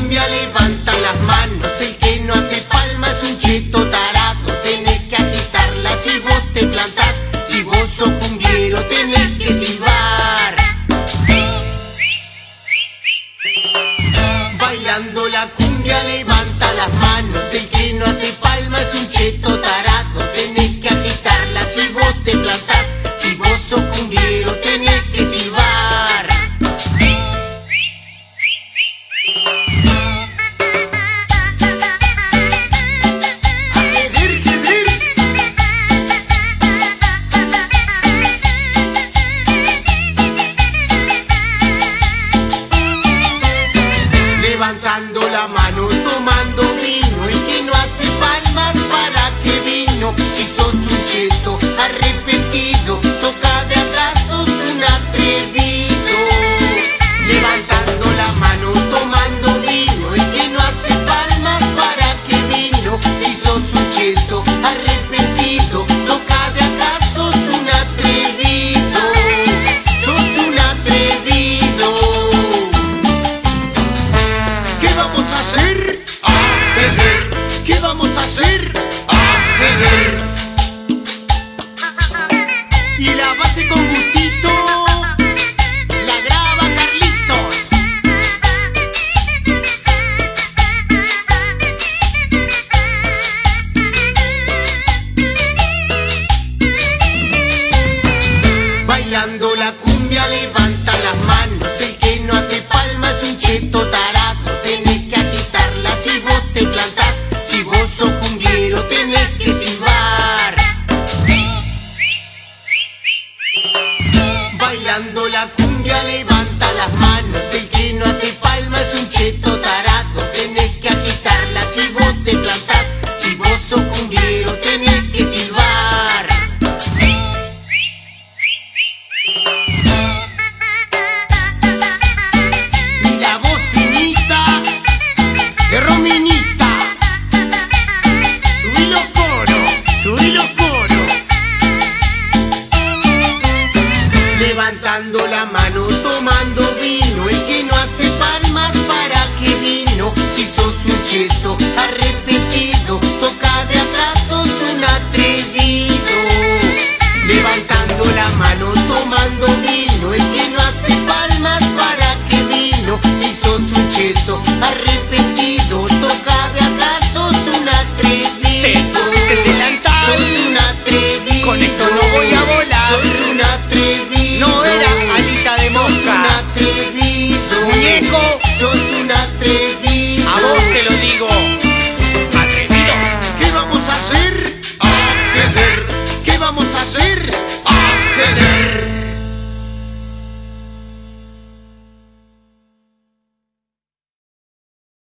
cumbia levanta las manos. El que no hace palma es un cheto tarado. Tenés que agitarla si vos te plantás. Si vos sos cumbiero, tenés que silbar. Bailando la cumbia levanta las manos. El que no hace palma es un cheto tarado. con. bailando la cumbia, levanta las manos, chiquino así para. arriba.